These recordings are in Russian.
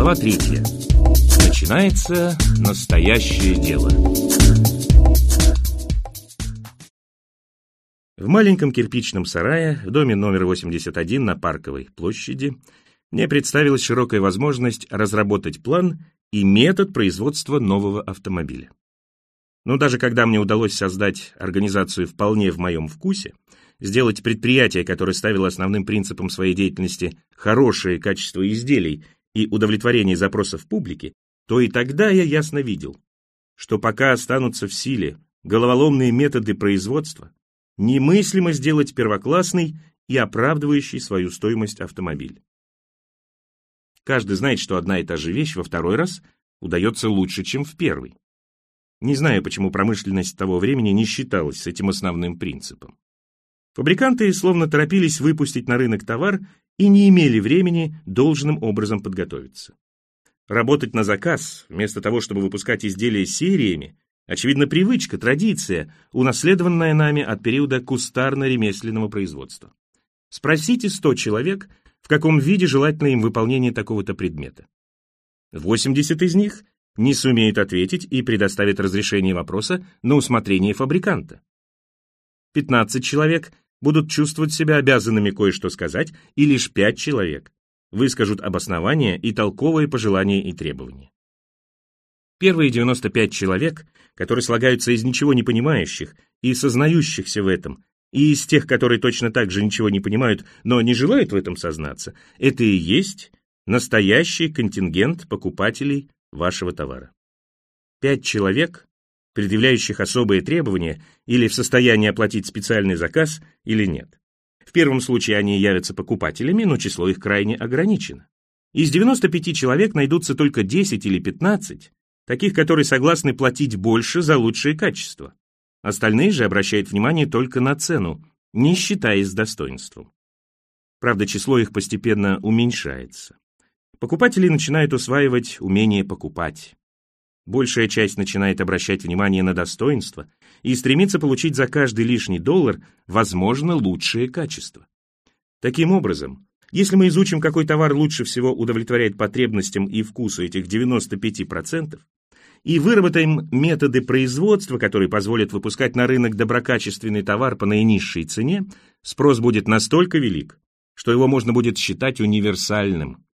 Глава третья. Начинается настоящее дело. В маленьком кирпичном сарае в доме номер 81 на Парковой площади мне представилась широкая возможность разработать план и метод производства нового автомобиля. Но даже когда мне удалось создать организацию вполне в моем вкусе, сделать предприятие, которое ставило основным принципом своей деятельности хорошее качество изделий и удовлетворение запросов публики, то и тогда я ясно видел, что пока останутся в силе головоломные методы производства, немыслимо сделать первоклассный и оправдывающий свою стоимость автомобиль. Каждый знает, что одна и та же вещь во второй раз удается лучше, чем в первый. Не знаю, почему промышленность того времени не считалась с этим основным принципом. Фабриканты словно торопились выпустить на рынок товар и не имели времени должным образом подготовиться. Работать на заказ, вместо того, чтобы выпускать изделия сериями, очевидно, привычка, традиция, унаследованная нами от периода кустарно-ремесленного производства. Спросите 100 человек, в каком виде желательно им выполнение такого-то предмета. 80 из них не сумеют ответить и предоставят разрешение вопроса на усмотрение фабриканта. 15 человек будут чувствовать себя обязанными кое-что сказать, и лишь 5 человек выскажут обоснования и толковые пожелания и требования. Первые 95 человек, которые слагаются из ничего не понимающих и сознающихся в этом, и из тех, которые точно так же ничего не понимают, но не желают в этом сознаться, это и есть настоящий контингент покупателей вашего товара. Пять человек, предъявляющих особые требования или в состоянии оплатить специальный заказ или нет. В первом случае они явятся покупателями, но число их крайне ограничено. Из 95 человек найдутся только 10 или 15, таких, которые согласны платить больше за лучшее качество. Остальные же обращают внимание только на цену, не считаясь с достоинством. Правда, число их постепенно уменьшается. Покупатели начинают усваивать умение покупать. Большая часть начинает обращать внимание на достоинство и стремится получить за каждый лишний доллар, возможно, лучшее качество. Таким образом, если мы изучим, какой товар лучше всего удовлетворяет потребностям и вкусу этих 95%, и выработаем методы производства, которые позволят выпускать на рынок доброкачественный товар по наинизшей цене, спрос будет настолько велик, что его можно будет считать универсальным.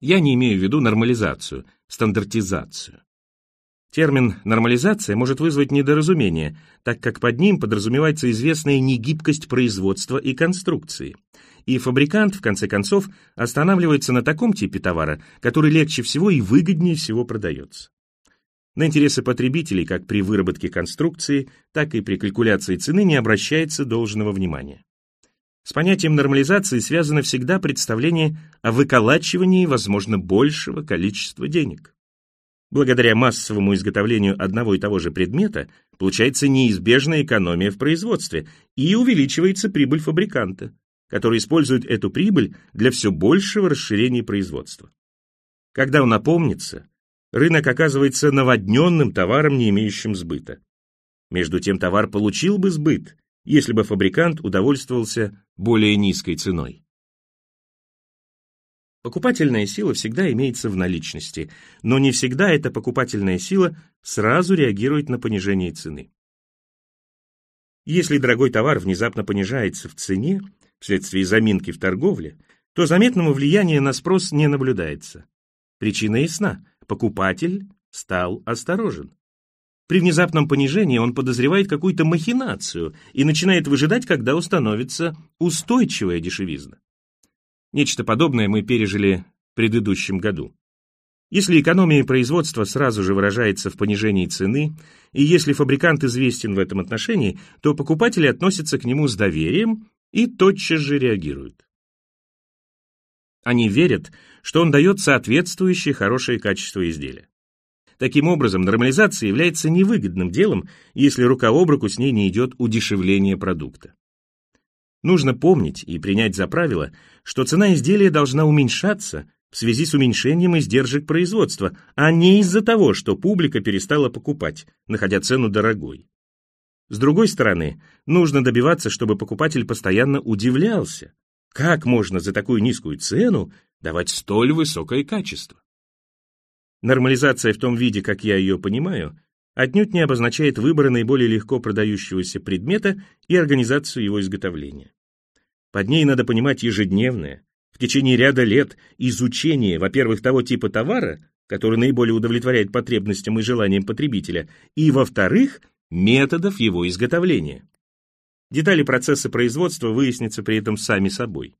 Я не имею в виду нормализацию, стандартизацию. Термин «нормализация» может вызвать недоразумение, так как под ним подразумевается известная негибкость производства и конструкции. И фабрикант, в конце концов, останавливается на таком типе товара, который легче всего и выгоднее всего продается. На интересы потребителей как при выработке конструкции, так и при калькуляции цены не обращается должного внимания. С понятием нормализации связано всегда представление о выколачивании, возможно, большего количества денег. Благодаря массовому изготовлению одного и того же предмета получается неизбежная экономия в производстве и увеличивается прибыль фабриканта, который использует эту прибыль для все большего расширения производства. Когда он опомнится, рынок оказывается наводненным товаром, не имеющим сбыта. Между тем товар получил бы сбыт, если бы фабрикант удовольствовался более низкой ценой. Покупательная сила всегда имеется в наличности, но не всегда эта покупательная сила сразу реагирует на понижение цены. Если дорогой товар внезапно понижается в цене вследствие заминки в торговле, то заметного влияния на спрос не наблюдается. Причина ясна – покупатель стал осторожен. При внезапном понижении он подозревает какую-то махинацию и начинает выжидать, когда установится устойчивая дешевизна. Нечто подобное мы пережили в предыдущем году. Если экономия производства сразу же выражается в понижении цены, и если фабрикант известен в этом отношении, то покупатели относятся к нему с доверием и тотчас же реагируют. Они верят, что он дает соответствующее хорошее качество изделия. Таким образом, нормализация является невыгодным делом, если рука об руку с ней не идет удешевление продукта. Нужно помнить и принять за правило, что цена изделия должна уменьшаться в связи с уменьшением издержек производства, а не из-за того, что публика перестала покупать, находя цену дорогой. С другой стороны, нужно добиваться, чтобы покупатель постоянно удивлялся, как можно за такую низкую цену давать столь высокое качество? Нормализация в том виде, как я ее понимаю, отнюдь не обозначает выбор наиболее легко продающегося предмета и организацию его изготовления. Под ней надо понимать ежедневное, в течение ряда лет изучение, во-первых, того типа товара, который наиболее удовлетворяет потребностям и желаниям потребителя, и, во-вторых, методов его изготовления. Детали процесса производства выяснятся при этом сами собой.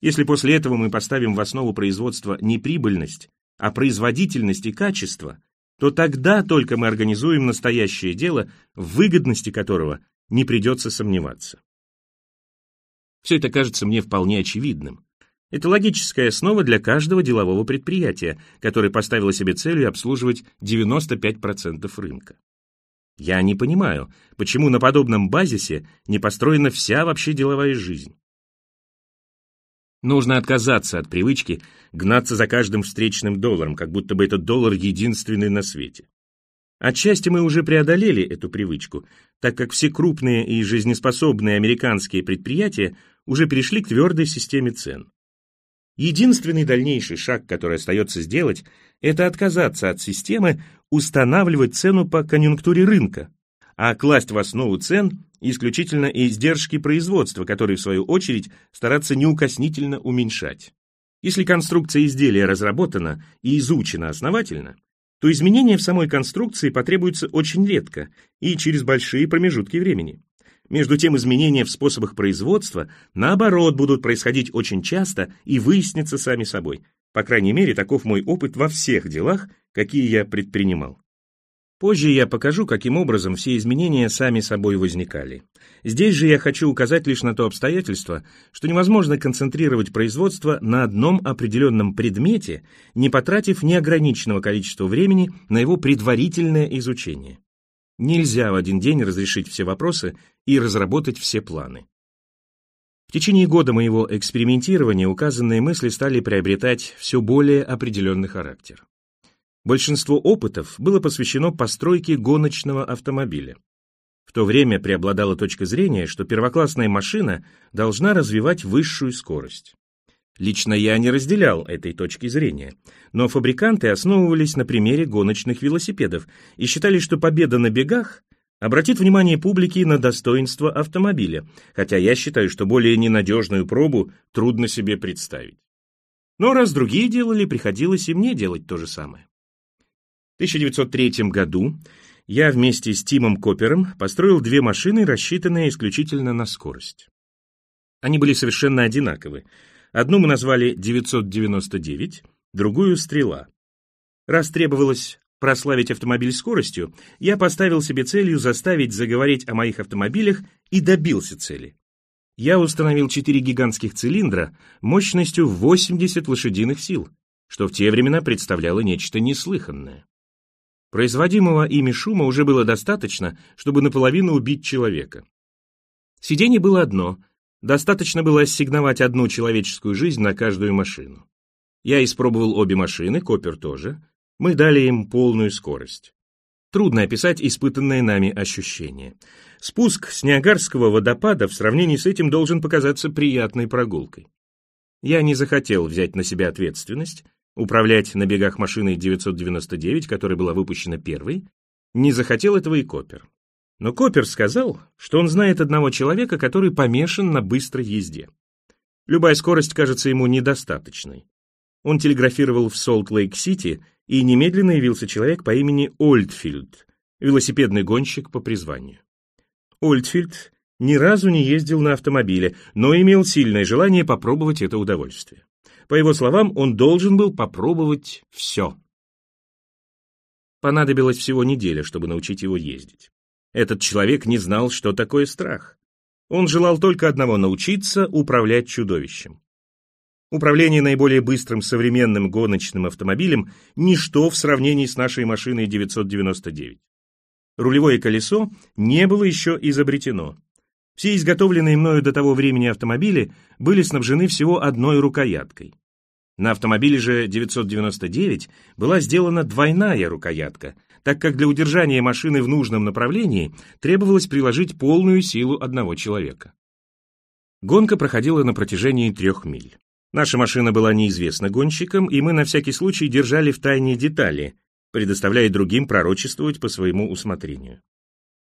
Если после этого мы поставим в основу производства не прибыльность, а производительность и качество, то тогда только мы организуем настоящее дело, в выгодности которого не придется сомневаться. Все это кажется мне вполне очевидным. Это логическая основа для каждого делового предприятия, которое поставило себе целью обслуживать 95% рынка. Я не понимаю, почему на подобном базисе не построена вся вообще деловая жизнь. Нужно отказаться от привычки гнаться за каждым встречным долларом, как будто бы этот доллар единственный на свете. Отчасти мы уже преодолели эту привычку, так как все крупные и жизнеспособные американские предприятия уже перешли к твердой системе цен. Единственный дальнейший шаг, который остается сделать, это отказаться от системы устанавливать цену по конъюнктуре рынка, а класть в основу цен исключительно издержки производства, которые, в свою очередь, стараться неукоснительно уменьшать. Если конструкция изделия разработана и изучена основательно, то изменения в самой конструкции потребуются очень редко и через большие промежутки времени. Между тем, изменения в способах производства, наоборот, будут происходить очень часто и выяснятся сами собой. По крайней мере, таков мой опыт во всех делах, какие я предпринимал. Позже я покажу, каким образом все изменения сами собой возникали. Здесь же я хочу указать лишь на то обстоятельство, что невозможно концентрировать производство на одном определенном предмете, не потратив неограниченного количества времени на его предварительное изучение. Нельзя в один день разрешить все вопросы и разработать все планы. В течение года моего экспериментирования указанные мысли стали приобретать все более определенный характер. Большинство опытов было посвящено постройке гоночного автомобиля. В то время преобладала точка зрения, что первоклассная машина должна развивать высшую скорость. Лично я не разделял этой точки зрения, но фабриканты основывались на примере гоночных велосипедов и считали, что победа на бегах обратит внимание публики на достоинство автомобиля, хотя я считаю, что более ненадежную пробу трудно себе представить. Но раз другие делали, приходилось и мне делать то же самое. В 1903 году я вместе с Тимом Коппером построил две машины, рассчитанные исключительно на скорость. Они были совершенно одинаковы, Одну мы назвали 999, другую «Стрела». Раз требовалось прославить автомобиль скоростью, я поставил себе целью заставить заговорить о моих автомобилях и добился цели. Я установил четыре гигантских цилиндра мощностью 80 лошадиных сил, что в те времена представляло нечто неслыханное. Производимого ими шума уже было достаточно, чтобы наполовину убить человека. Сиденье было одно — Достаточно было ассигновать одну человеческую жизнь на каждую машину. Я испробовал обе машины, Копер тоже. Мы дали им полную скорость. Трудно описать испытанное нами ощущение. Спуск с Ниагарского водопада в сравнении с этим должен показаться приятной прогулкой. Я не захотел взять на себя ответственность, управлять на бегах машиной 999, которая была выпущена первой, не захотел этого и Копер. Но Копер сказал, что он знает одного человека, который помешан на быстрой езде. Любая скорость кажется ему недостаточной. Он телеграфировал в Солт-Лейк-Сити, и немедленно явился человек по имени Ольдфильд, велосипедный гонщик по призванию. Ольдфильд ни разу не ездил на автомобиле, но имел сильное желание попробовать это удовольствие. По его словам, он должен был попробовать все. Понадобилось всего неделя, чтобы научить его ездить. Этот человек не знал, что такое страх. Он желал только одного — научиться управлять чудовищем. Управление наиболее быстрым современным гоночным автомобилем – ничто в сравнении с нашей машиной 999. Рулевое колесо не было еще изобретено. Все изготовленные мною до того времени автомобили были снабжены всего одной рукояткой. На автомобиле же 999 была сделана двойная рукоятка, так как для удержания машины в нужном направлении требовалось приложить полную силу одного человека. Гонка проходила на протяжении трех миль. Наша машина была неизвестна гонщикам, и мы на всякий случай держали в тайне детали, предоставляя другим пророчествовать по своему усмотрению.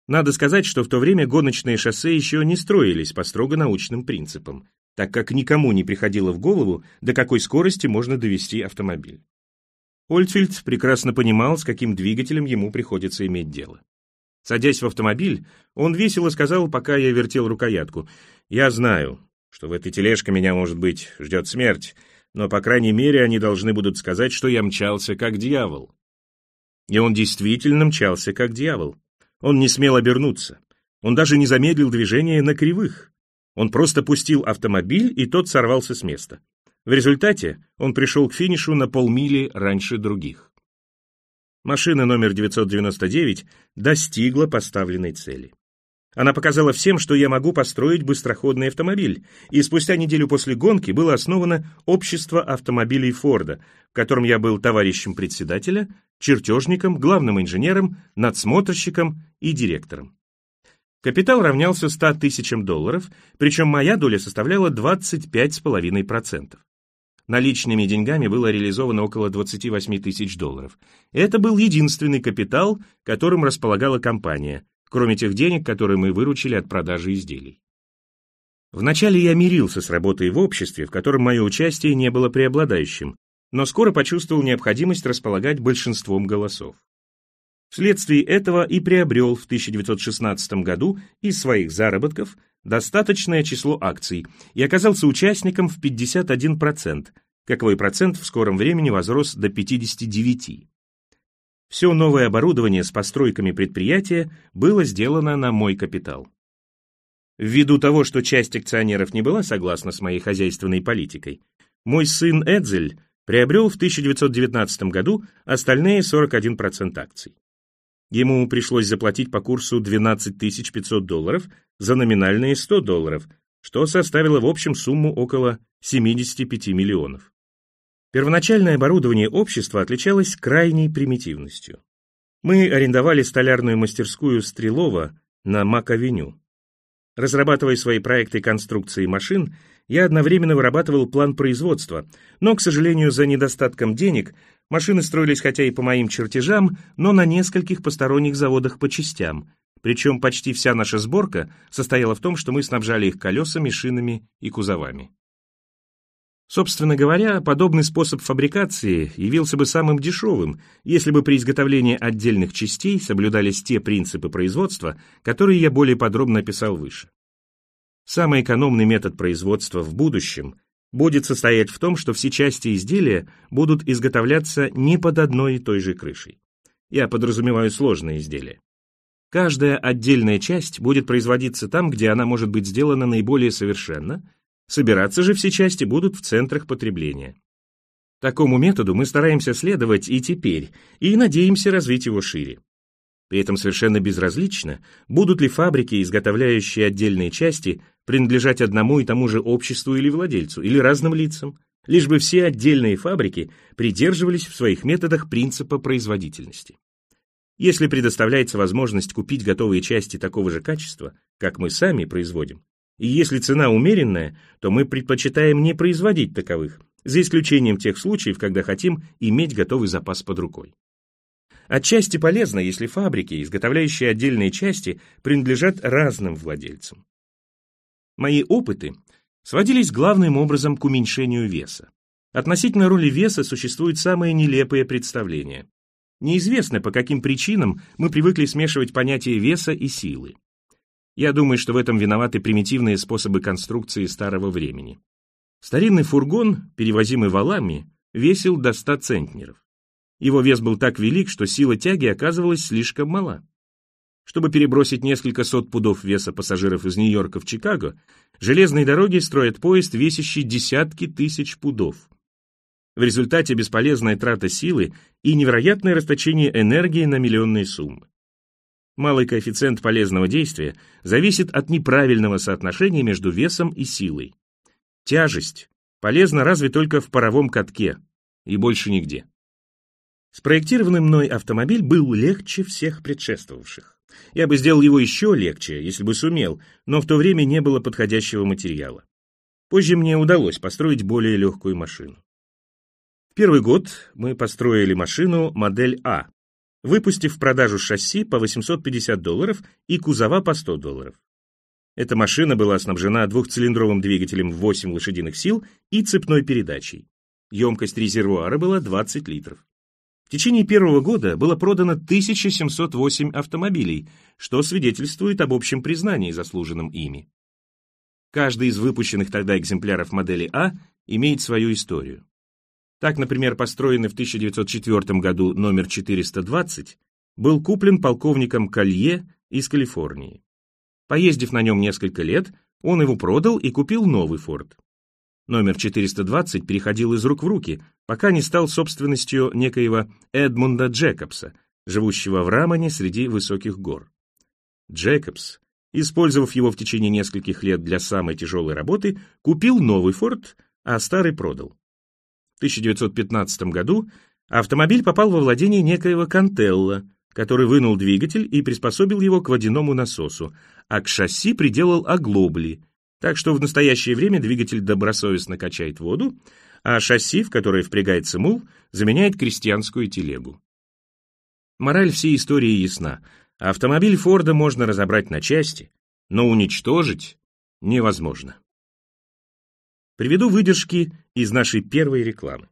Надо сказать, что в то время гоночные шоссе еще не строились по строго научным принципам, так как никому не приходило в голову, до какой скорости можно довести автомобиль. Ольтфельд прекрасно понимал, с каким двигателем ему приходится иметь дело. Садясь в автомобиль, он весело сказал, пока я вертел рукоятку, «Я знаю, что в этой тележке меня, может быть, ждет смерть, но, по крайней мере, они должны будут сказать, что я мчался как дьявол». И он действительно мчался как дьявол. Он не смел обернуться. Он даже не замедлил движение на кривых. Он просто пустил автомобиль, и тот сорвался с места. В результате он пришел к финишу на полмили раньше других. Машина номер 999 достигла поставленной цели. Она показала всем, что я могу построить быстроходный автомобиль, и спустя неделю после гонки было основано Общество автомобилей Форда, в котором я был товарищем председателя, чертежником, главным инженером, надсмотрщиком и директором. Капитал равнялся 100 тысячам долларов, причем моя доля составляла 25,5%. Наличными деньгами было реализовано около 28 тысяч долларов. Это был единственный капитал, которым располагала компания, кроме тех денег, которые мы выручили от продажи изделий. Вначале я мирился с работой в обществе, в котором мое участие не было преобладающим, но скоро почувствовал необходимость располагать большинством голосов. Вследствие этого и приобрел в 1916 году из своих заработков достаточное число акций и оказался участником в 51%, каковой процент в скором времени возрос до 59%. Все новое оборудование с постройками предприятия было сделано на мой капитал. Ввиду того, что часть акционеров не была согласна с моей хозяйственной политикой, мой сын Эдзель приобрел в 1919 году остальные 41% акций. Ему пришлось заплатить по курсу 12 500 долларов за номинальные 100 долларов, что составило в общем сумму около 75 миллионов. Первоначальное оборудование общества отличалось крайней примитивностью. Мы арендовали столярную мастерскую Стрелова на Мак-авеню. Разрабатывая свои проекты конструкции машин, я одновременно вырабатывал план производства, но, к сожалению, за недостатком денег машины строились хотя и по моим чертежам, но на нескольких посторонних заводах по частям, причем почти вся наша сборка состояла в том, что мы снабжали их колесами, шинами и кузовами. Собственно говоря, подобный способ фабрикации явился бы самым дешевым, если бы при изготовлении отдельных частей соблюдались те принципы производства, которые я более подробно описал выше. Самый экономный метод производства в будущем будет состоять в том, что все части изделия будут изготовляться не под одной и той же крышей. Я подразумеваю сложные изделия. Каждая отдельная часть будет производиться там, где она может быть сделана наиболее совершенно – Собираться же все части будут в центрах потребления. Такому методу мы стараемся следовать и теперь, и надеемся развить его шире. При этом совершенно безразлично, будут ли фабрики, изготовляющие отдельные части, принадлежать одному и тому же обществу или владельцу, или разным лицам, лишь бы все отдельные фабрики придерживались в своих методах принципа производительности. Если предоставляется возможность купить готовые части такого же качества, как мы сами производим, и если цена умеренная, то мы предпочитаем не производить таковых, за исключением тех случаев, когда хотим иметь готовый запас под рукой. Отчасти полезно, если фабрики, изготовляющие отдельные части, принадлежат разным владельцам. Мои опыты сводились главным образом к уменьшению веса. Относительно роли веса существуют самые нелепые представления. Неизвестно, по каким причинам мы привыкли смешивать понятия веса и силы. Я думаю, что в этом виноваты примитивные способы конструкции старого времени. Старинный фургон, перевозимый валами, весил до 100 центнеров. Его вес был так велик, что сила тяги оказывалась слишком мала. Чтобы перебросить несколько сот пудов веса пассажиров из Нью-Йорка в Чикаго, железные дороги строят поезд, весящий десятки тысяч пудов. В результате бесполезная трата силы и невероятное расточение энергии на миллионные суммы. Малый коэффициент полезного действия зависит от неправильного соотношения между весом и силой. Тяжесть полезна разве только в паровом катке и больше нигде. Спроектированный мной автомобиль был легче всех предшествовавших. Я бы сделал его еще легче, если бы сумел, но в то время не было подходящего материала. Позже мне удалось построить более легкую машину. В первый год мы построили машину модель А, выпустив в продажу шасси по 850 долларов и кузова по 100 долларов. Эта машина была снабжена двухцилиндровым двигателем в 8 лошадиных сил и цепной передачей. Емкость резервуара была 20 литров. В течение первого года было продано 1708 автомобилей, что свидетельствует об общем признании, заслуженном ими. Каждый из выпущенных тогда экземпляров модели А имеет свою историю. Так, например, построенный в 1904 году номер 420 был куплен полковником Колье из Калифорнии. Поездив на нем несколько лет, он его продал и купил новый Форд. Номер 420 переходил из рук в руки, пока не стал собственностью некоего Эдмунда Джекобса, живущего в Рамане среди высоких гор. Джекобс Использовав его в течение нескольких лет для самой тяжелой работы, купил новый Форд, а старый продал. В 1915 году автомобиль попал во владение некоего Кантелла, который вынул двигатель и приспособил его к водяному насосу, а к шасси приделал оглобли, так что в настоящее время двигатель добросовестно качает воду, а шасси, в которое впрягается мул, заменяет крестьянскую телегу. Мораль всей истории ясна. Автомобиль Форда можно разобрать на части, но уничтожить невозможно. Приведу выдержки из нашей первой рекламы.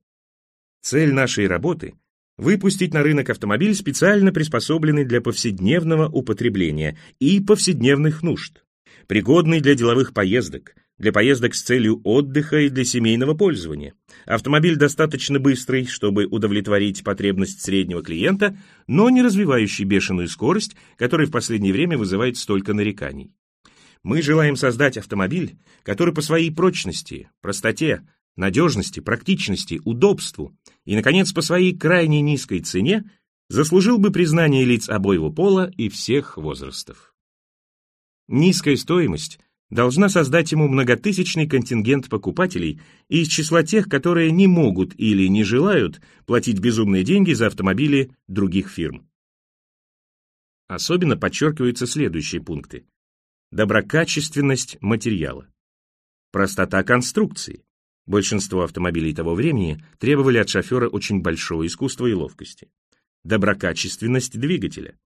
Цель нашей работы – выпустить на рынок автомобиль, специально приспособленный для повседневного употребления и повседневных нужд, пригодный для деловых поездок, для поездок с целью отдыха и для семейного пользования. Автомобиль достаточно быстрый, чтобы удовлетворить потребность среднего клиента, но не развивающий бешеную скорость, которая в последнее время вызывает столько нареканий. Мы желаем создать автомобиль, который по своей прочности, простоте, надежности, практичности, удобству и, наконец, по своей крайне низкой цене заслужил бы признание лиц обоего пола и всех возрастов. Низкая стоимость должна создать ему многотысячный контингент покупателей из числа тех, которые не могут или не желают платить безумные деньги за автомобили других фирм. Особенно подчеркиваются следующие пункты. Доброкачественность материала. Простота конструкции. Большинство автомобилей того времени требовали от шофера очень большого искусства и ловкости. Доброкачественность двигателя.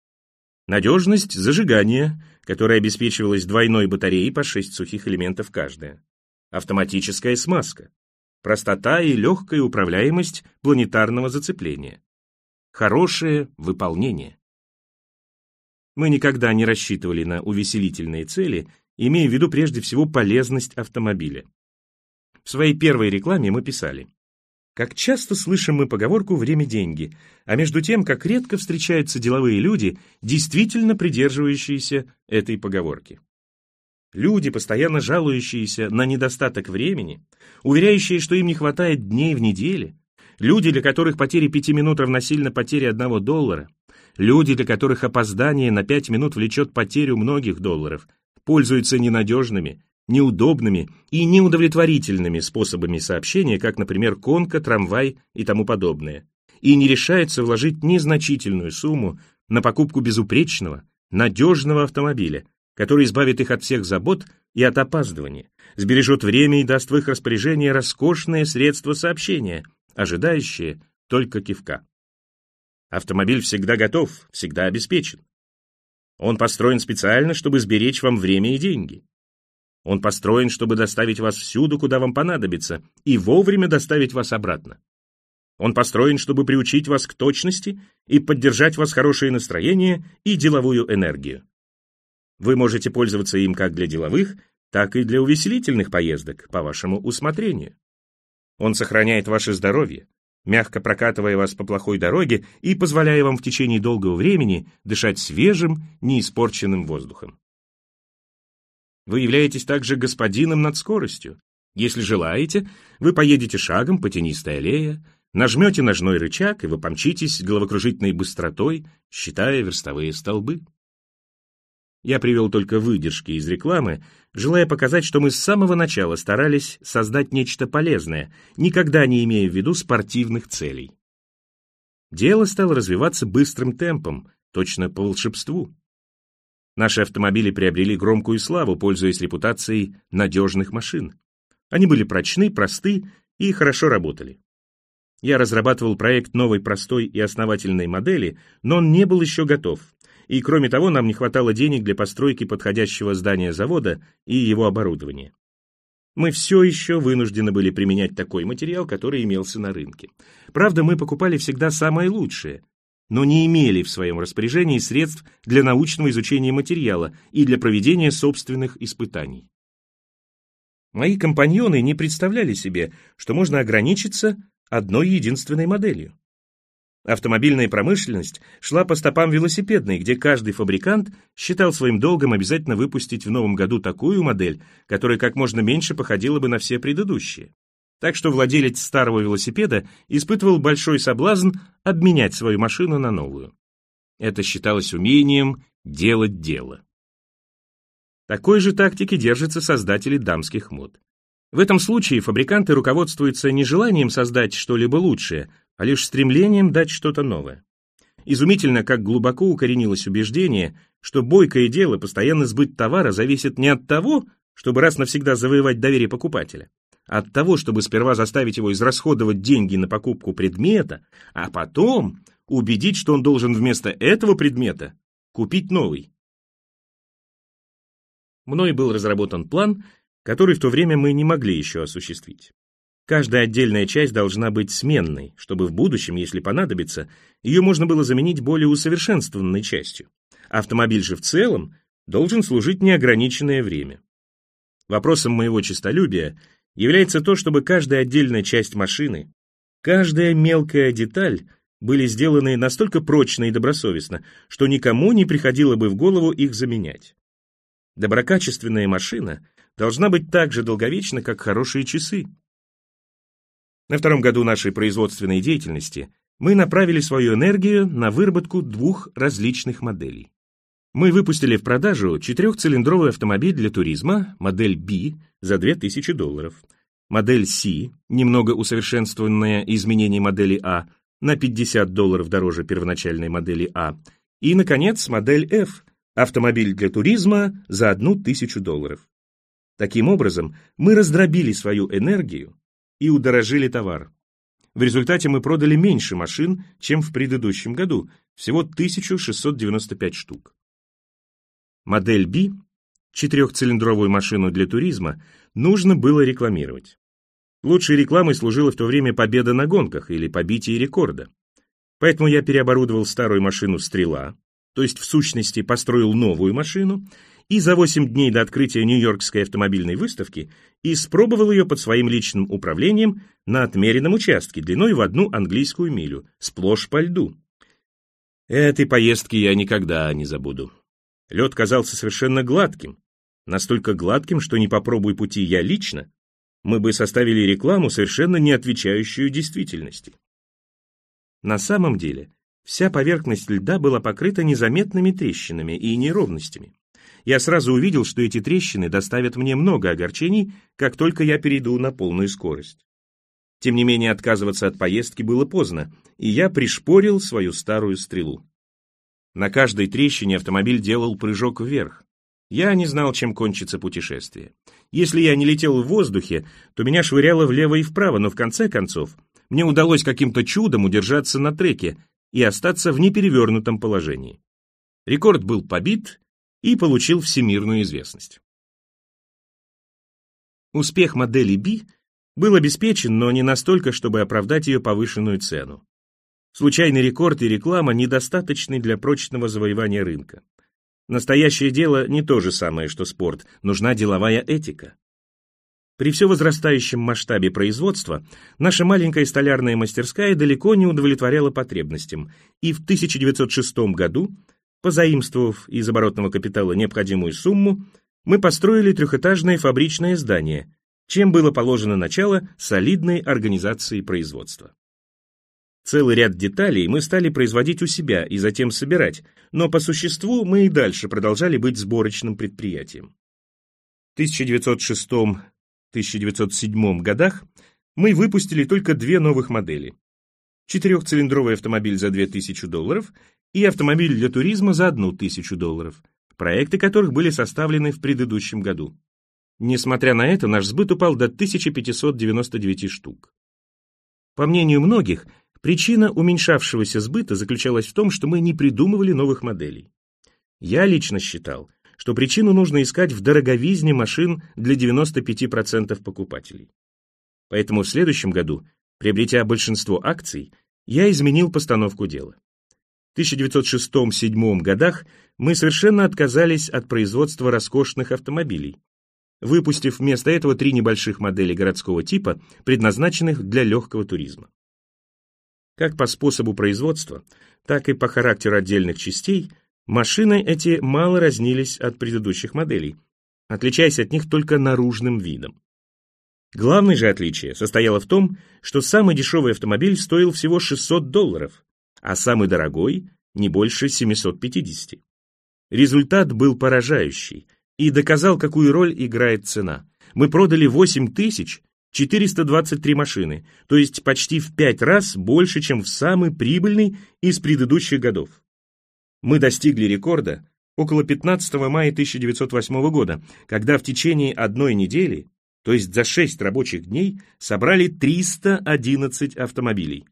Надежность зажигания, которая обеспечивалась двойной батареей по 6 сухих элементов каждая. Автоматическая смазка. Простота и легкая управляемость планетарного зацепления. Хорошее выполнение. Мы никогда не рассчитывали на увеселительные цели, имея в виду прежде всего полезность автомобиля. В своей первой рекламе мы писали как часто слышим мы поговорку «время – деньги», а между тем, как редко встречаются деловые люди, действительно придерживающиеся этой поговорки. Люди, постоянно жалующиеся на недостаток времени, уверяющие, что им не хватает дней в неделе, люди, для которых потери пяти минут равносильно потере одного доллара, люди, для которых опоздание на пять минут влечет потерю многих долларов, пользуются ненадежными, неудобными и неудовлетворительными способами сообщения, как, например, конка, трамвай и тому подобное, и не решается вложить незначительную сумму на покупку безупречного, надежного автомобиля, который избавит их от всех забот и от опаздывания, сбережет время и даст в их распоряжение роскошные средства сообщения, ожидающие только кивка. Автомобиль всегда готов, всегда обеспечен. Он построен специально, чтобы сберечь вам время и деньги. Он построен, чтобы доставить вас всюду, куда вам понадобится, и вовремя доставить вас обратно. Он построен, чтобы приучить вас к точности и поддержать вас хорошее настроение и деловую энергию. Вы можете пользоваться им как для деловых, так и для увеселительных поездок, по вашему усмотрению. Он сохраняет ваше здоровье, мягко прокатывая вас по плохой дороге и позволяя вам в течение долгого времени дышать свежим, неиспорченным воздухом. Вы являетесь также господином над скоростью. Если желаете, вы поедете шагом по тенистой аллее, нажмете ножной рычаг, и вы помчитесь головокружительной быстротой, считая верстовые столбы. Я привел только выдержки из рекламы, желая показать, что мы с самого начала старались создать нечто полезное, никогда не имея в виду спортивных целей. Дело стало развиваться быстрым темпом, точно по волшебству. Наши автомобили приобрели громкую славу, пользуясь репутацией надежных машин. Они были прочны, просты и хорошо работали. Я разрабатывал проект новой простой и основательной модели, но он не был еще готов. И кроме того, нам не хватало денег для постройки подходящего здания завода и его оборудования. Мы все еще вынуждены были применять такой материал, который имелся на рынке. Правда, мы покупали всегда самое лучшее, но не имели в своем распоряжении средств для научного изучения материала и для проведения собственных испытаний. Мои компаньоны не представляли себе, что можно ограничиться одной единственной моделью. Автомобильная промышленность шла по стопам велосипедной, где каждый фабрикант считал своим долгом обязательно выпустить в новом году такую модель, которая как можно меньше походила бы на все предыдущие. Так что владелец старого велосипеда испытывал большой соблазн обменять свою машину на новую. Это считалось умением делать дело. Такой же тактики держатся создатели дамских мод. В этом случае фабриканты руководствуются не желанием создать что-либо лучшее, а лишь стремлением дать что-то новое. Изумительно, как глубоко укоренилось убеждение, что бойкое дело постоянно сбыть товара зависит не от того, чтобы раз навсегда завоевать доверие покупателя, а от того, чтобы сперва заставить его израсходовать деньги на покупку предмета, а потом убедить, что он должен вместо этого предмета купить новый. Мной был разработан план, который в то время мы не могли еще осуществить. Каждая отдельная часть должна быть сменной, чтобы в будущем, если понадобится, ее можно было заменить более усовершенствованной частью. Автомобиль же в целом должен служить неограниченное время. Вопросом моего честолюбия является то, чтобы каждая отдельная часть машины, каждая мелкая деталь были сделаны настолько прочно и добросовестно, что никому не приходило бы в голову их заменять. Доброкачественная машина должна быть так же долговечна, как хорошие часы. На втором году нашей производственной деятельности мы направили свою энергию на выработку двух различных моделей. Мы выпустили в продажу четырехцилиндровый автомобиль для туризма, модель B, за 2000 долларов, модель C, немного усовершенствованная изменение модели А, на 50 долларов дороже первоначальной модели А, и, наконец, модель F, автомобиль для туризма за 1000 долларов. Таким образом, мы раздробили свою энергию и удорожили товар. В результате мы продали меньше машин, чем в предыдущем году, всего 1695 штук. Модель B, четырехцилиндровую машину для туризма, нужно было рекламировать. Лучшей рекламой служила в то время победа на гонках или побитие рекорда. Поэтому я переоборудовал старую машину «Стрела», то есть в сущности построил новую машину, и за 8 дней до открытия Нью-Йоркской автомобильной выставки испробовал ее под своим личным управлением на отмеренном участке длиной в одну английскую милю, сплошь по льду. Этой поездки я никогда не забуду. Лед казался совершенно гладким, настолько гладким, что не попробуй пути я лично, мы бы составили рекламу, совершенно не отвечающую действительности. На самом деле, вся поверхность льда была покрыта незаметными трещинами и неровностями я сразу увидел, что эти трещины доставят мне много огорчений, как только я перейду на полную скорость. Тем не менее, отказываться от поездки было поздно, и я пришпорил свою старую стрелу. На каждой трещине автомобиль делал прыжок вверх. Я не знал, чем кончится путешествие. Если я не летел в воздухе, то меня швыряло влево и вправо, но в конце концов мне удалось каким-то чудом удержаться на треке и остаться в неперевернутом положении. Рекорд был побит, и получил всемирную известность. Успех модели B был обеспечен, но не настолько, чтобы оправдать ее повышенную цену. Случайный рекорд и реклама недостаточны для прочного завоевания рынка. Настоящее дело не то же самое, что спорт, нужна деловая этика. При все возрастающем масштабе производства наша маленькая столярная мастерская далеко не удовлетворяла потребностям, и в 1906 году Позаимствовав из оборотного капитала необходимую сумму, мы построили трехэтажное фабричное здание, чем было положено начало солидной организации производства. Целый ряд деталей мы стали производить у себя и затем собирать, но по существу мы и дальше продолжали быть сборочным предприятием. В 1906-1907 годах мы выпустили только две новых модели. Четырехцилиндровый автомобиль за 2000 долларов и автомобиль для туризма за одну тысячу долларов, проекты которых были составлены в предыдущем году. Несмотря на это, наш сбыт упал до 1599 штук. По мнению многих, причина уменьшавшегося сбыта заключалась в том, что мы не придумывали новых моделей. Я лично считал, что причину нужно искать в дороговизне машин для 95% покупателей. Поэтому в следующем году, приобретя большинство акций, я изменил постановку дела. В 1906-1907 годах мы совершенно отказались от производства роскошных автомобилей, выпустив вместо этого три небольших модели городского типа, предназначенных для легкого туризма. Как по способу производства, так и по характеру отдельных частей, машины эти мало разнились от предыдущих моделей, отличаясь от них только наружным видом. Главное же отличие состояло в том, что самый дешевый автомобиль стоил всего 600 долларов, а самый дорогой – не больше 750. Результат был поражающий и доказал, какую роль играет цена. Мы продали 8423 машины, то есть почти в пять раз больше, чем в самый прибыльный из предыдущих годов. Мы достигли рекорда около 15 мая 1908 года, когда в течение одной недели, то есть за 6 рабочих дней, собрали 311 автомобилей.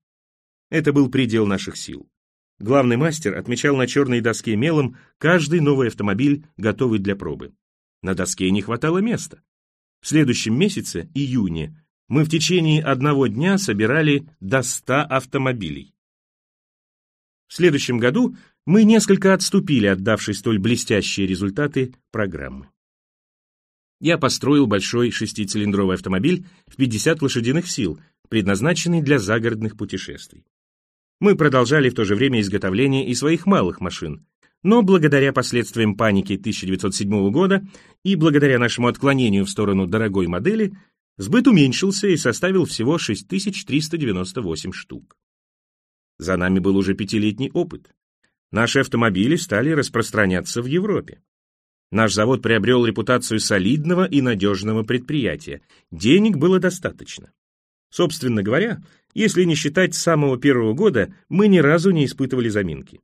Это был предел наших сил. Главный мастер отмечал на черной доске мелом каждый новый автомобиль, готовый для пробы. На доске не хватало места. В следующем месяце, июне, мы в течение одного дня собирали до 100 автомобилей. В следующем году мы несколько отступили, отдавшись столь блестящие результаты программы. Я построил большой шестицилиндровый автомобиль в 50 лошадиных сил, предназначенный для загородных путешествий. Мы продолжали в то же время изготовление и своих малых машин, но благодаря последствиям паники 1907 года и благодаря нашему отклонению в сторону дорогой модели, сбыт уменьшился и составил всего 6398 штук. За нами был уже пятилетний опыт. Наши автомобили стали распространяться в Европе. Наш завод приобрел репутацию солидного и надежного предприятия. Денег было достаточно. Собственно говоря, если не считать с самого первого года, мы ни разу не испытывали заминки.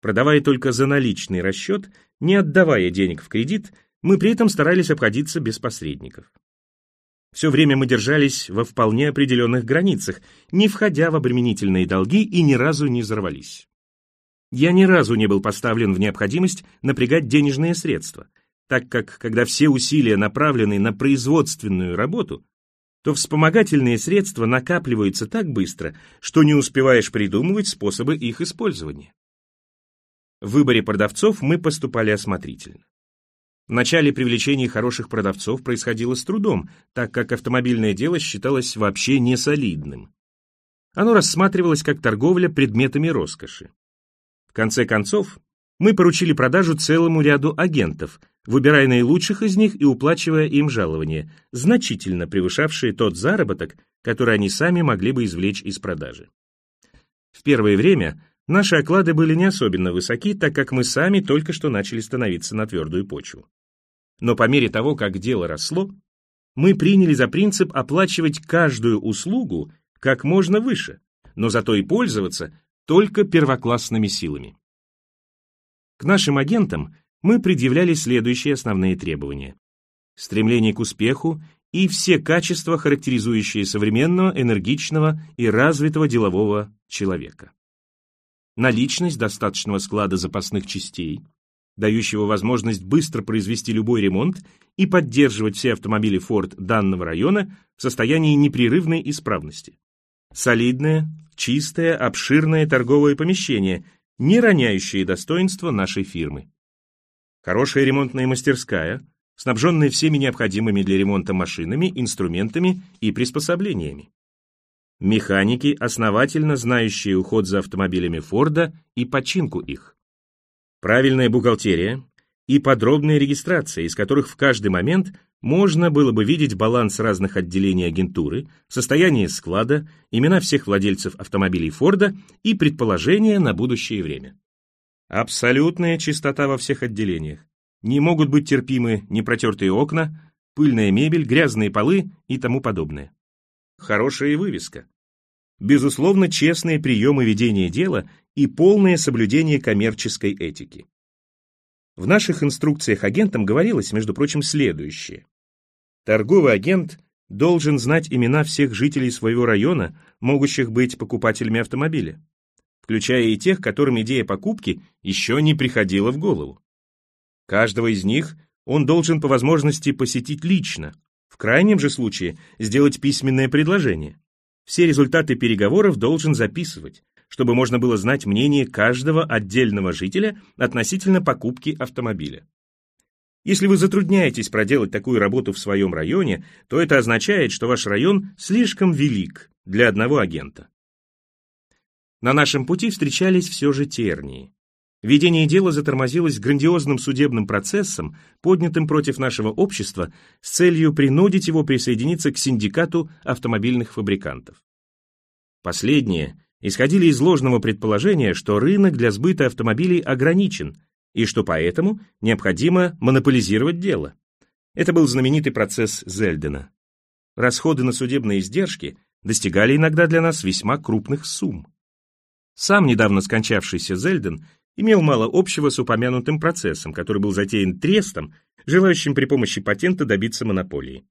Продавая только за наличный расчет, не отдавая денег в кредит, мы при этом старались обходиться без посредников. Все время мы держались во вполне определенных границах, не входя в обременительные долги и ни разу не взорвались. Я ни разу не был поставлен в необходимость напрягать денежные средства, так как, когда все усилия направлены на производственную работу, то вспомогательные средства накапливаются так быстро, что не успеваешь придумывать способы их использования. В выборе продавцов мы поступали осмотрительно. В начале привлечение хороших продавцов происходило с трудом, так как автомобильное дело считалось вообще несолидным. Оно рассматривалось как торговля предметами роскоши. В конце концов, мы поручили продажу целому ряду агентов, выбирая наилучших из них и уплачивая им жалования, значительно превышавшие тот заработок, который они сами могли бы извлечь из продажи. В первое время наши оклады были не особенно высоки, так как мы сами только что начали становиться на твердую почву. Но по мере того, как дело росло, мы приняли за принцип оплачивать каждую услугу как можно выше, но зато и пользоваться только первоклассными силами. К нашим агентам мы предъявляли следующие основные требования. Стремление к успеху и все качества, характеризующие современного, энергичного и развитого делового человека. Наличность достаточного склада запасных частей, дающего возможность быстро произвести любой ремонт и поддерживать все автомобили Ford данного района в состоянии непрерывной исправности. Солидное, чистое, обширное торговое помещение, не роняющие достоинства нашей фирмы. Хорошая ремонтная мастерская, снабженная всеми необходимыми для ремонта машинами, инструментами и приспособлениями. Механики, основательно знающие уход за автомобилями Форда и починку их. Правильная бухгалтерия и подробная регистрация, из которых в каждый момент можно было бы видеть баланс разных отделений агентуры, состояние склада, имена всех владельцев автомобилей Форда и предположения на будущее время. Абсолютная чистота во всех отделениях. Не могут быть терпимы непротертые окна, пыльная мебель, грязные полы и тому подобное. Хорошая вывеска. Безусловно, честные приемы ведения дела и полное соблюдение коммерческой этики. В наших инструкциях агентам говорилось, между прочим, следующее. Торговый агент должен знать имена всех жителей своего района, могущих быть покупателями автомобиля, включая и тех, которым идея покупки еще не приходила в голову. Каждого из них он должен по возможности посетить лично, в крайнем же случае сделать письменное предложение. Все результаты переговоров должен записывать, чтобы можно было знать мнение каждого отдельного жителя относительно покупки автомобиля. Если вы затрудняетесь проделать такую работу в своем районе, то это означает, что ваш район слишком велик для одного агента. На нашем пути встречались все же тернии. Ведение дела затормозилось грандиозным судебным процессом, поднятым против нашего общества с целью принудить его присоединиться к синдикату автомобильных фабрикантов. Последние исходили из ложного предположения, что рынок для сбыта автомобилей ограничен, и что поэтому необходимо монополизировать дело. Это был знаменитый процесс Зельдена. Расходы на судебные издержки достигали иногда для нас весьма крупных сумм. Сам недавно скончавшийся Зельден имел мало общего с упомянутым процессом, который был затеян трестом, желающим при помощи патента добиться монополии.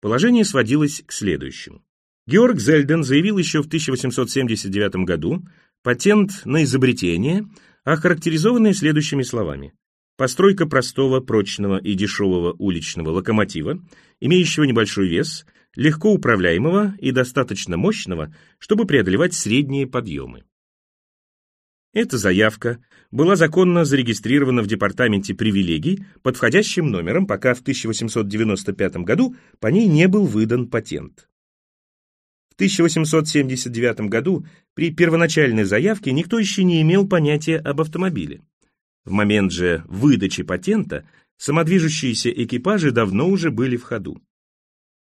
Положение сводилось к следующему. Георг Зельден заявил еще в 1879 году патент на изобретение, охарактеризованное следующими словами. Постройка простого, прочного и дешевого уличного локомотива, имеющего небольшой вес, легко управляемого и достаточно мощного, чтобы преодолевать средние подъемы. Эта заявка была законно зарегистрирована в Департаменте привилегий под входящим номером, пока в 1895 году по ней не был выдан патент. 1879 году при первоначальной заявке никто еще не имел понятия об автомобиле. В момент же выдачи патента самодвижущиеся экипажи давно уже были в ходу.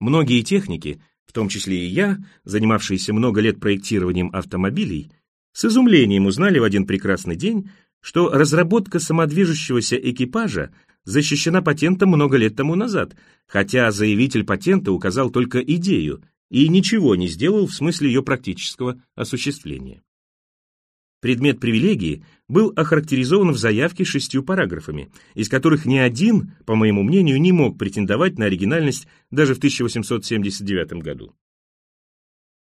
Многие техники, в том числе и я, занимавшиеся много лет проектированием автомобилей, с изумлением узнали в один прекрасный день, что разработка самодвижущегося экипажа защищена патентом много лет тому назад, хотя заявитель патента указал только идею, и ничего не сделал в смысле ее практического осуществления. Предмет привилегии был охарактеризован в заявке шестью параграфами, из которых ни один, по моему мнению, не мог претендовать на оригинальность даже в 1879 году.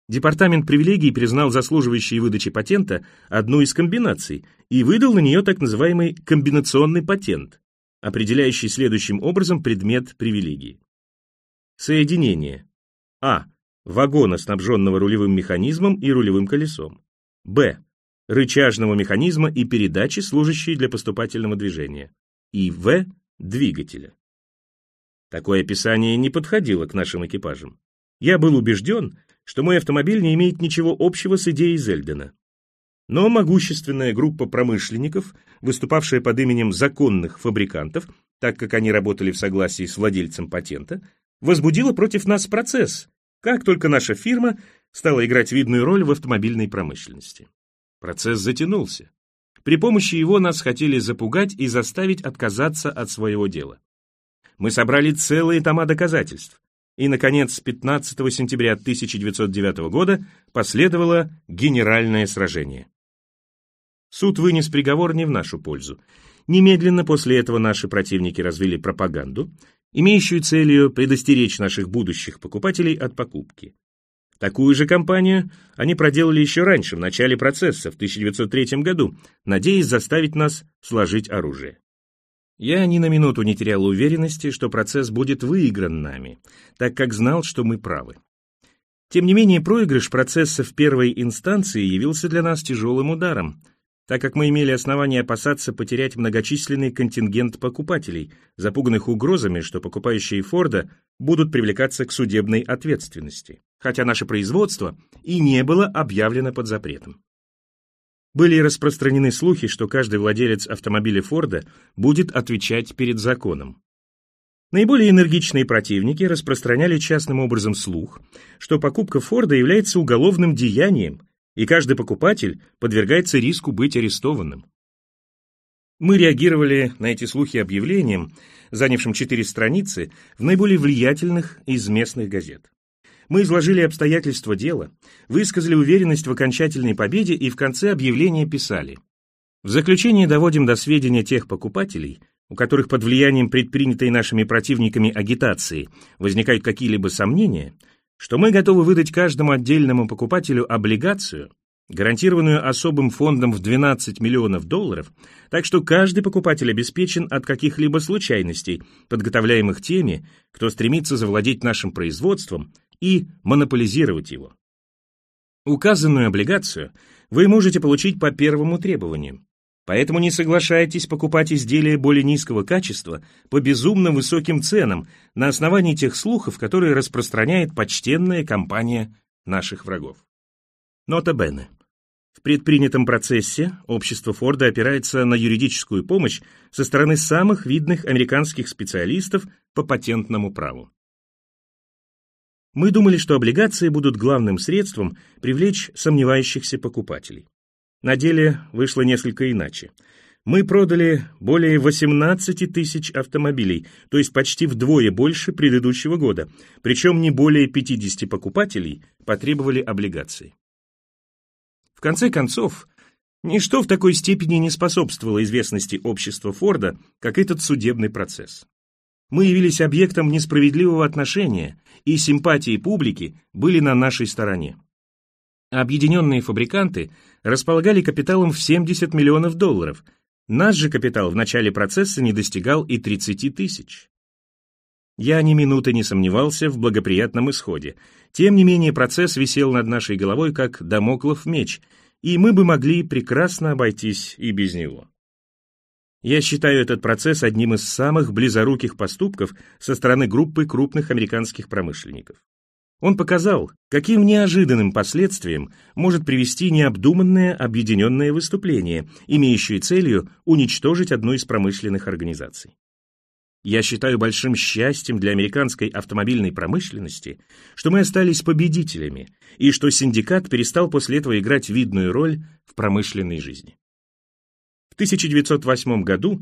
Департамент привилегий признал заслуживающей выдачи патента одну из комбинаций и выдал на нее так называемый комбинационный патент, определяющий следующим образом предмет привилегии. Соединение. А вагона, снабженного рулевым механизмом и рулевым колесом. Б. Рычажного механизма и передачи, служащие для поступательного движения. И В. Двигателя. Такое описание не подходило к нашим экипажам. Я был убежден, что мой автомобиль не имеет ничего общего с идеей Зельдена. Но могущественная группа промышленников, выступавшая под именем законных фабрикантов, так как они работали в согласии с владельцем патента, возбудила против нас процесс, как только наша фирма стала играть видную роль в автомобильной промышленности. Процесс затянулся. При помощи его нас хотели запугать и заставить отказаться от своего дела. Мы собрали целые тома доказательств. И, наконец, 15 сентября 1909 года последовало генеральное сражение. Суд вынес приговор не в нашу пользу. Немедленно после этого наши противники развили пропаганду, имеющую целью предостеречь наших будущих покупателей от покупки. Такую же кампанию они проделали еще раньше, в начале процесса, в 1903 году, надеясь заставить нас сложить оружие. Я ни на минуту не терял уверенности, что процесс будет выигран нами, так как знал, что мы правы. Тем не менее, проигрыш процесса в первой инстанции явился для нас тяжелым ударом, так как мы имели основания опасаться потерять многочисленный контингент покупателей, запуганных угрозами, что покупающие Форда будут привлекаться к судебной ответственности, хотя наше производство и не было объявлено под запретом. Были распространены слухи, что каждый владелец автомобиля Форда будет отвечать перед законом. Наиболее энергичные противники распространяли частным образом слух, что покупка Форда является уголовным деянием – и каждый покупатель подвергается риску быть арестованным. Мы реагировали на эти слухи объявлением, занявшим четыре страницы, в наиболее влиятельных из местных газет. Мы изложили обстоятельства дела, высказали уверенность в окончательной победе и в конце объявления писали. В заключение доводим до сведения тех покупателей, у которых под влиянием предпринятой нашими противниками агитации возникают какие-либо сомнения, что мы готовы выдать каждому отдельному покупателю облигацию, гарантированную особым фондом в 12 миллионов долларов, так что каждый покупатель обеспечен от каких-либо случайностей, подготовляемых теми, кто стремится завладеть нашим производством и монополизировать его. Указанную облигацию вы можете получить по первому требованию. Поэтому не соглашайтесь покупать изделия более низкого качества по безумно высоким ценам на основании тех слухов, которые распространяет почтенная компания наших врагов. Нота Бене. В предпринятом процессе общество Форда опирается на юридическую помощь со стороны самых видных американских специалистов по патентному праву. Мы думали, что облигации будут главным средством привлечь сомневающихся покупателей. На деле вышло несколько иначе. Мы продали более 18 тысяч автомобилей, то есть почти вдвое больше предыдущего года, причем не более 50 покупателей потребовали облигаций. В конце концов, ничто в такой степени не способствовало известности общества Форда, как этот судебный процесс. Мы явились объектом несправедливого отношения, и симпатии публики были на нашей стороне. Объединенные фабриканты располагали капиталом в 70 миллионов долларов. Наш же капитал в начале процесса не достигал и 30 тысяч. Я ни минуты не сомневался в благоприятном исходе. Тем не менее, процесс висел над нашей головой, как домоклов меч, и мы бы могли прекрасно обойтись и без него. Я считаю этот процесс одним из самых близоруких поступков со стороны группы крупных американских промышленников. Он показал, каким неожиданным последствиям может привести необдуманное объединенное выступление, имеющее целью уничтожить одну из промышленных организаций. Я считаю большим счастьем для американской автомобильной промышленности, что мы остались победителями и что синдикат перестал после этого играть видную роль в промышленной жизни. В 1908 году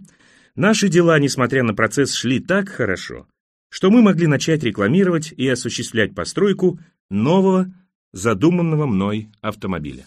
наши дела, несмотря на процесс, шли так хорошо, что мы могли начать рекламировать и осуществлять постройку нового задуманного мной автомобиля.